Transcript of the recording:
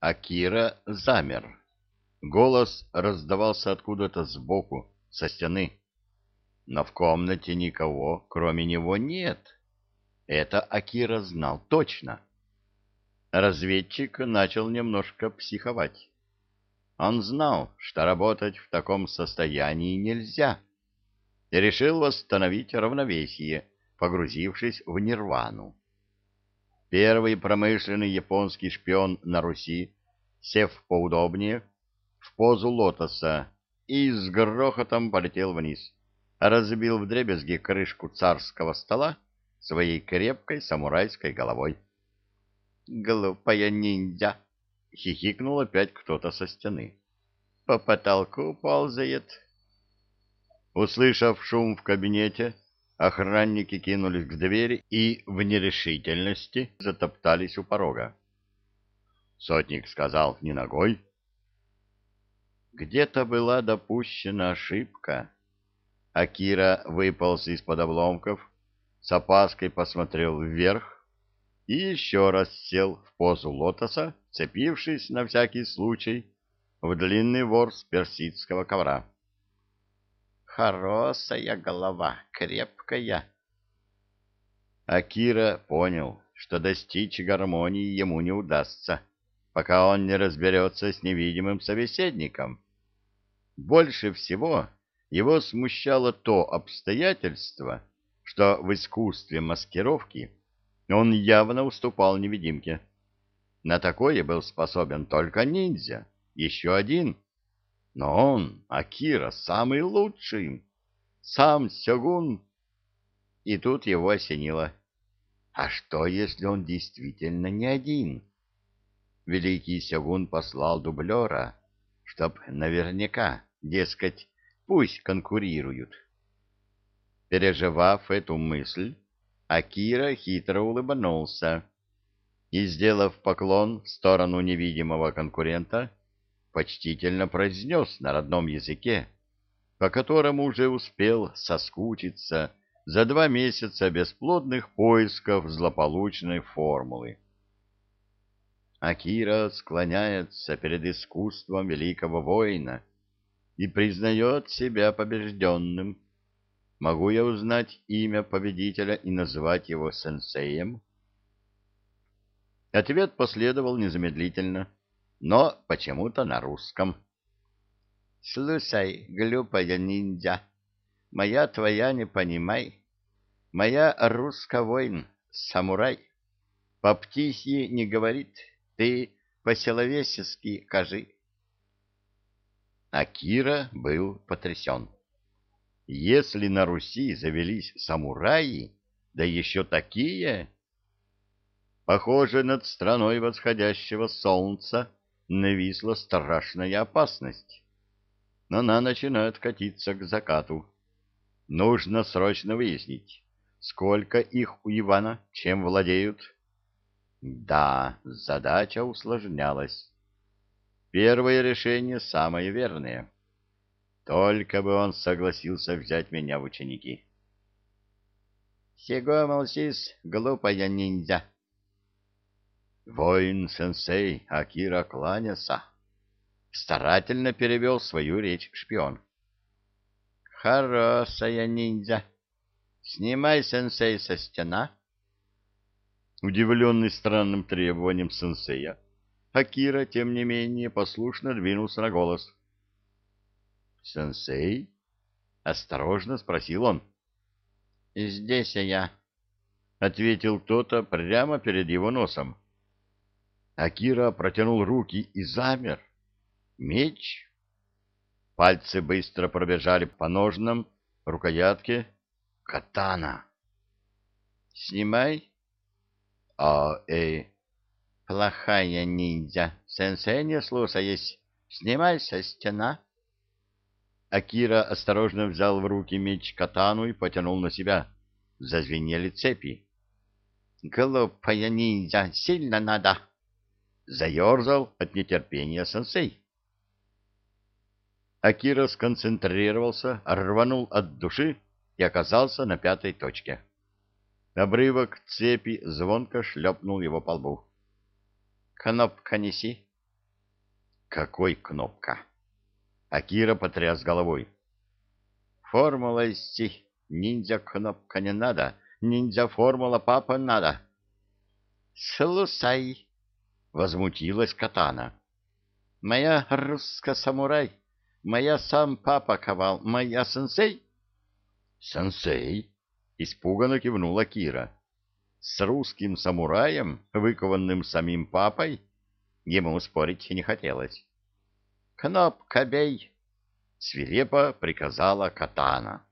Акира замер. Голос раздавался откуда-то сбоку, со стены. Но в комнате никого, кроме него, нет. Это Акира знал точно. Разведчик начал немножко психовать. Он знал, что работать в таком состоянии нельзя, и решил восстановить равновесие, погрузившись в нирвану. Первый промышленный японский шпион на Руси, сев поудобнее, в позу лотоса и с грохотом полетел вниз, разбил вдребезги крышку царского стола своей крепкой самурайской головой. «Глупая ниндзя!» — хихикнул опять кто-то со стены. «По потолку ползает». Услышав шум в кабинете, охранники кинулись к двери и в нерешительности затоптались у порога. Сотник сказал «не ногой». Где-то была допущена ошибка. Акира выполз из-под обломков, с опаской посмотрел вверх, и еще раз сел в позу лотоса, цепившись на всякий случай в длинный ворс персидского ковра. «Хорошая голова, крепкая!» Акира понял, что достичь гармонии ему не удастся, пока он не разберется с невидимым собеседником. Больше всего его смущало то обстоятельство, что в искусстве маскировки он явно уступал невидимке. На такое был способен только ниндзя, еще один. Но он, Акира, самый лучший. Сам Сёгун. И тут его осенило. А что, если он действительно не один? Великий Сёгун послал дублера, чтоб наверняка, дескать, пусть конкурируют. Переживав эту мысль, Акира хитро улыбнулся и, сделав поклон в сторону невидимого конкурента, почтительно произнес на родном языке, по которому уже успел соскучиться за два месяца бесплодных поисков злополучной формулы. Акира склоняется перед искусством великого воина и признает себя побежденным, Могу я узнать имя победителя и назвать его сенсеем? Ответ последовал незамедлительно, но почему-то на русском. «Слушай, глупая ниндзя, моя твоя не понимай. Моя русско-воин, самурай. По птичьи не говорит, ты по-человечески кажи». Акира был потрясен. Если на Руси завелись самураи, да еще такие... Похоже, над страной восходящего солнца нависла страшная опасность. Но она начинает катиться к закату. Нужно срочно выяснить, сколько их у Ивана, чем владеют. Да, задача усложнялась. Первое решение самое верное — только бы он согласился взять меня в ученики. Сего молчишь, глупая ниндзя. Воин-сенсей Акира кланяса. Старательно перевел свою речь шпион. Хорошая ниндзя. Снимай, сенсей, со стена. Удивленный странным требованием сенсея, Акира, тем не менее, послушно двинулся на голос. — «Сенсей?» — осторожно спросил он. «Здесь я», — ответил кто-то прямо перед его носом. Акира протянул руки и замер. «Меч?» Пальцы быстро пробежали по ножнам, рукоятке. «Катана!» «Снимай!» «А, э...» «Плохая ниндзя! Сенсей, не слушаясь, снимай со стена!» Акира осторожно взял в руки меч катану и потянул на себя. Зазвенели цепи. «Глупая ниндзя, сильно надо!» Заерзал от нетерпения сенсей. Акира сконцентрировался, рванул от души и оказался на пятой точке. Обрывок цепи звонко шлепнул его по лбу. «Кнопка неси!» Какой кнопка? Акира потряс головой. Формула исти. Ниндзя кнопка не надо. Ниндзя формула папа надо. Слушай, возмутилась Катана. Моя русская самурай, моя сам папа ковал, моя сенсей. Сенсей, испуганно кивнула Кира. С русским самураем, выкованным самим папой? Ему спорить не хотелось. «Кнопка бей!» — свирепо приказала Катана.